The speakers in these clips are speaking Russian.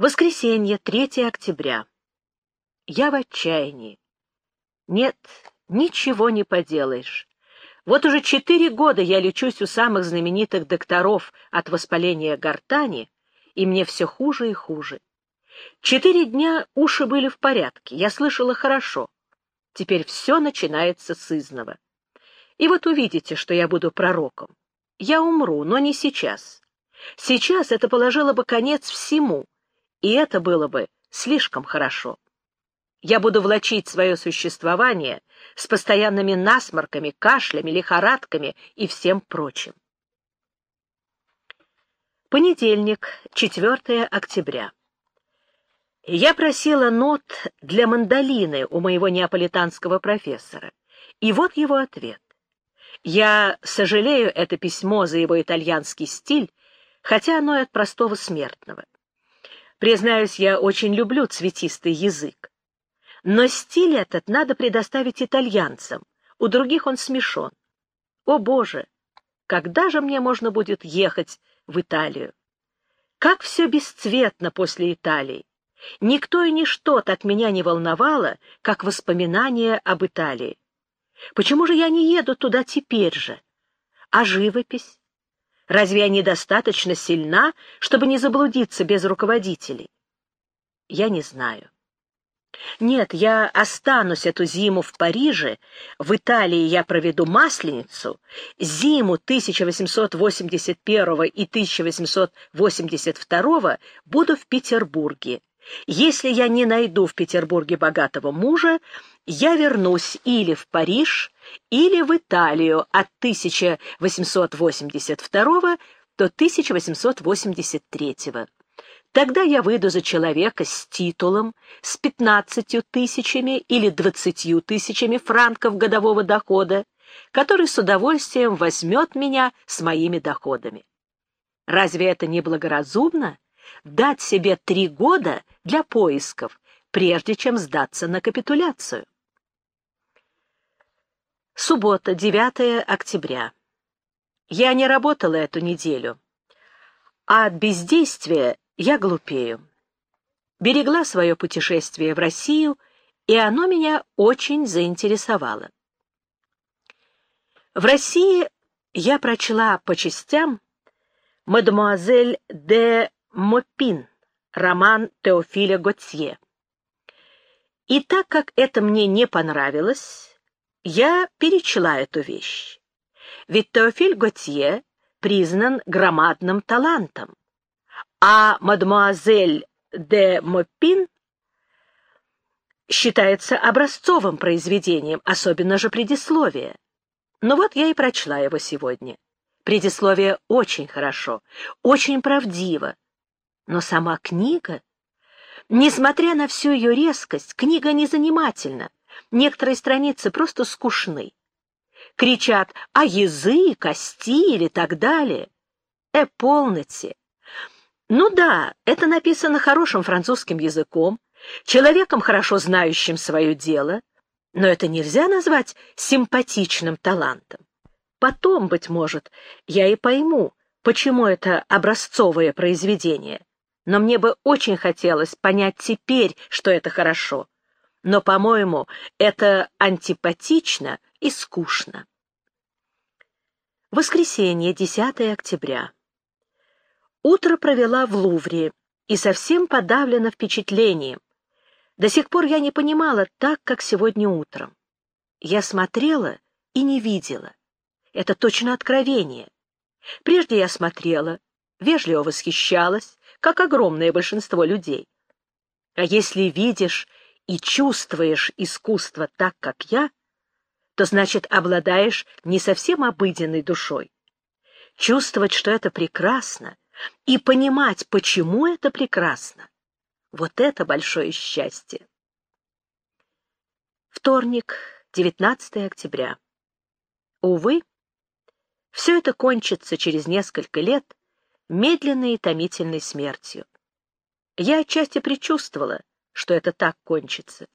Воскресенье, 3 октября. Я в отчаянии. Нет, ничего не поделаешь. Вот уже четыре года я лечусь у самых знаменитых докторов от воспаления гортани, и мне все хуже и хуже. Четыре дня уши были в порядке, я слышала хорошо. Теперь все начинается с изного. И вот увидите, что я буду пророком. Я умру, но не сейчас. Сейчас это положило бы конец всему — и это было бы слишком хорошо. Я буду влачить свое существование с постоянными насморками, кашлями, лихорадками и всем прочим. Понедельник, 4 октября. Я просила нот для мандолины у моего неаполитанского профессора, и вот его ответ. Я сожалею это письмо за его итальянский стиль, хотя оно и от простого смертного. Признаюсь, я очень люблю цветистый язык. Но стиль этот надо предоставить итальянцам, у других он смешон. О, Боже! Когда же мне можно будет ехать в Италию? Как все бесцветно после Италии! Никто и ничто так меня не волновало, как воспоминания об Италии. Почему же я не еду туда теперь же? А живопись? Разве я недостаточно сильна, чтобы не заблудиться без руководителей? Я не знаю. Нет, я останусь эту зиму в Париже, в Италии я проведу Масленицу, зиму 1881 и 1882 буду в Петербурге. Если я не найду в Петербурге богатого мужа, я вернусь или в Париж, или в Италию от 1882 до 1883. Тогда я выйду за человека с титулом, с 15 тысячами или 20 тысячами франков годового дохода, который с удовольствием возьмет меня с моими доходами. Разве это не благоразумно дать себе три года для поисков, прежде чем сдаться на капитуляцию? Суббота, 9 октября. Я не работала эту неделю, а от бездействия я глупею. Берегла свое путешествие в Россию, и оно меня очень заинтересовало. В России я прочла по частям «Мадемуазель де Мопин», роман Теофиля Готье. И так как это мне не понравилось, я перечла эту вещь. Ведь Теофиль Готье признан громадным талантом, а мадемуазель де Мопин считается образцовым произведением, особенно же предисловие. Но вот я и прочла его сегодня. Предисловие очень хорошо, очень правдиво. Но сама книга, несмотря на всю ее резкость, книга незанимательна. Некоторые страницы просто скучны. Кричат «А язык, а стиль» и так далее. Э, полноте. Ну да, это написано хорошим французским языком, человеком, хорошо знающим свое дело, но это нельзя назвать симпатичным талантом. Потом, быть может, я и пойму, почему это образцовое произведение. Но мне бы очень хотелось понять теперь, что это хорошо но, по-моему, это антипатично и скучно. Воскресенье, 10 октября. Утро провела в Лувре и совсем подавлена впечатлением. До сих пор я не понимала так, как сегодня утром. Я смотрела и не видела. Это точно откровение. Прежде я смотрела, вежливо восхищалась, как огромное большинство людей. А если видишь и чувствуешь искусство так, как я, то значит обладаешь не совсем обыденной душой. Чувствовать, что это прекрасно, и понимать, почему это прекрасно, вот это большое счастье. Вторник, 19 октября. Увы, все это кончится через несколько лет медленной и томительной смертью. Я отчасти предчувствовала, что это так кончится.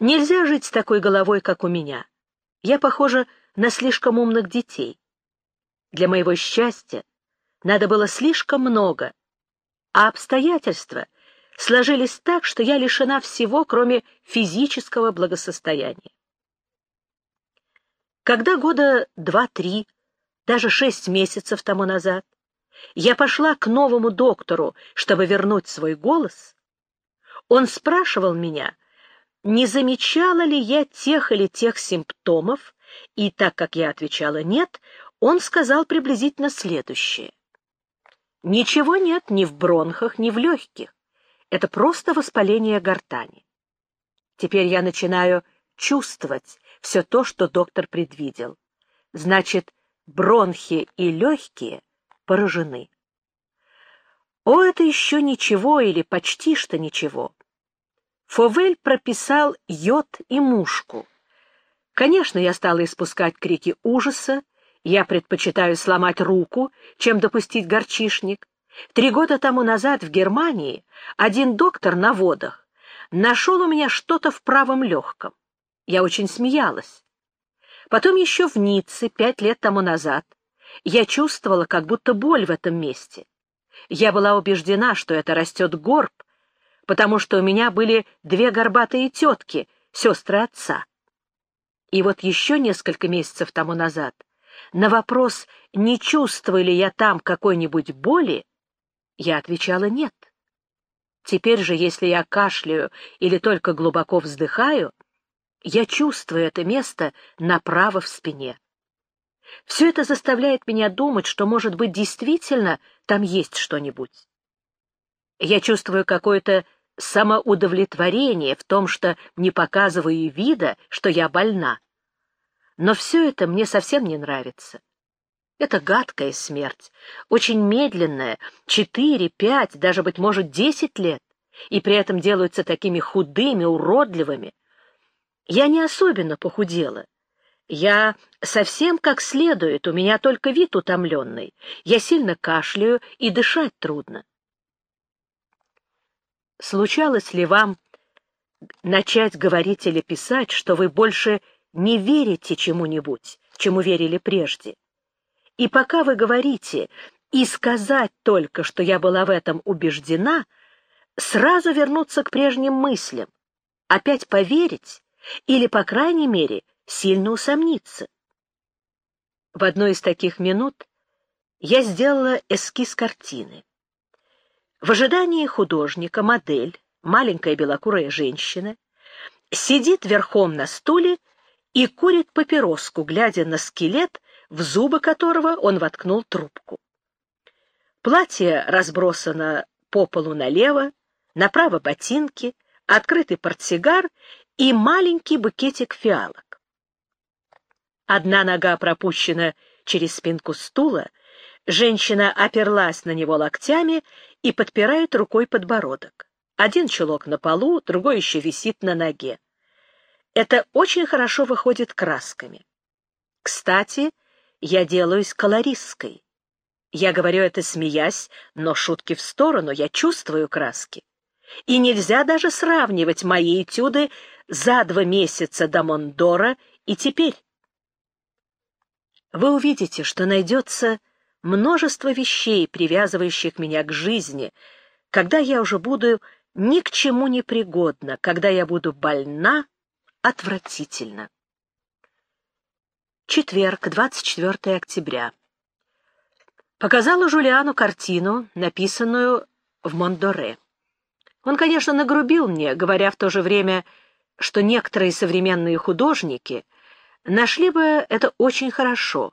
Нельзя жить с такой головой, как у меня. Я похожа на слишком умных детей. Для моего счастья надо было слишком много, а обстоятельства сложились так, что я лишена всего, кроме физического благосостояния. Когда года два-три, даже шесть месяцев тому назад, я пошла к новому доктору, чтобы вернуть свой голос, он спрашивал меня, не замечала ли я тех или тех симптомов, и так как я отвечала «нет», он сказал приблизительно следующее. Ничего нет ни в бронхах, ни в легких. Это просто воспаление гортани. Теперь я начинаю чувствовать все то, что доктор предвидел. Значит, бронхи и легкие поражены. О, это еще ничего или почти что ничего. Фовель прописал йод и мушку. Конечно, я стала испускать крики ужаса, я предпочитаю сломать руку, чем допустить горчишник. Три года тому назад в Германии один доктор на водах нашел у меня что-то в правом легком. Я очень смеялась. Потом еще в Ницце пять лет тому назад я чувствовала как будто боль в этом месте. Я была убеждена, что это растет горб, потому что у меня были две горбатые тетки, сестры отца. И вот еще несколько месяцев тому назад на вопрос, не чувствую ли я там какой-нибудь боли, я отвечала нет. Теперь же, если я кашляю или только глубоко вздыхаю, я чувствую это место направо в спине. Все это заставляет меня думать, что, может быть, действительно там есть что-нибудь. Я чувствую какое-то самоудовлетворение в том, что не показываю вида, что я больна. Но все это мне совсем не нравится. Это гадкая смерть, очень медленная, четыре, пять, даже, быть может, десять лет, и при этом делаются такими худыми, уродливыми. Я не особенно похудела. Я совсем как следует, у меня только вид утомленный. Я сильно кашляю, и дышать трудно. Случалось ли вам начать говорить или писать, что вы больше не верите чему-нибудь, чему верили прежде. И пока вы говорите «и сказать только, что я была в этом убеждена», сразу вернуться к прежним мыслям, опять поверить или, по крайней мере, сильно усомниться. В одной из таких минут я сделала эскиз картины. В ожидании художника модель, маленькая белокурая женщина, сидит верхом на стуле и курит папироску, глядя на скелет, в зубы которого он воткнул трубку. Платье разбросано по полу налево, направо ботинки, открытый портсигар и маленький букетик фиалок. Одна нога пропущена через спинку стула, женщина оперлась на него локтями и подпирает рукой подбородок. Один чулок на полу, другой еще висит на ноге. Это очень хорошо выходит красками. Кстати, я делаюсь колористской. Я говорю это смеясь, но шутки в сторону, я чувствую краски. И нельзя даже сравнивать мои этюды за два месяца до Мондора и теперь. Вы увидите, что найдется множество вещей, привязывающих меня к жизни, когда я уже буду ни к чему не пригодна, когда я буду больна отвратительно. Четверг, 24 октября. Показала Жулиану картину, написанную в Мондоре. Он, конечно, нагрубил мне, говоря в то же время, что некоторые современные художники нашли бы это очень хорошо,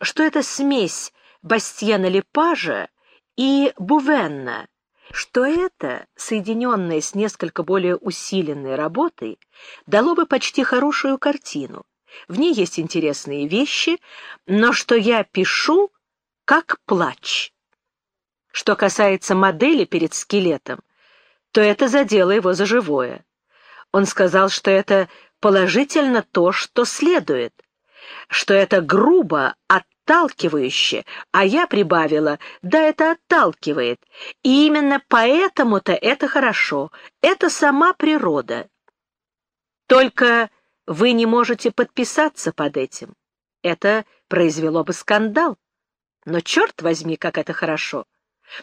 что это смесь Бастьена Лепажа и Бувенна, что это, соединенное с несколько более усиленной работой, дало бы почти хорошую картину. В ней есть интересные вещи, но что я пишу как плач. Что касается модели перед скелетом, то это задело его за живое. Он сказал, что это положительно то, что следует, что это грубо от отталкивающе, а я прибавила «да, это отталкивает». И именно поэтому-то это хорошо, это сама природа. Только вы не можете подписаться под этим. Это произвело бы скандал. Но черт возьми, как это хорошо.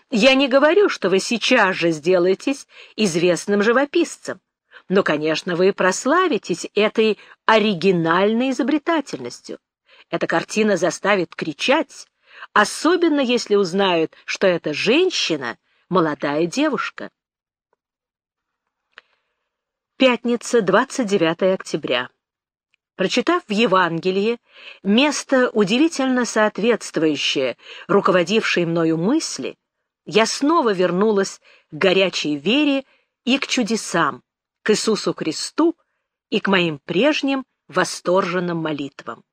Я не говорю, что вы сейчас же сделаетесь известным живописцем, но, конечно, вы прославитесь этой оригинальной изобретательностью. Эта картина заставит кричать, особенно если узнают, что эта женщина — молодая девушка. Пятница, 29 октября. Прочитав в Евангелии место, удивительно соответствующее руководившей мною мысли, я снова вернулась к горячей вере и к чудесам, к Иисусу Христу и к моим прежним восторженным молитвам.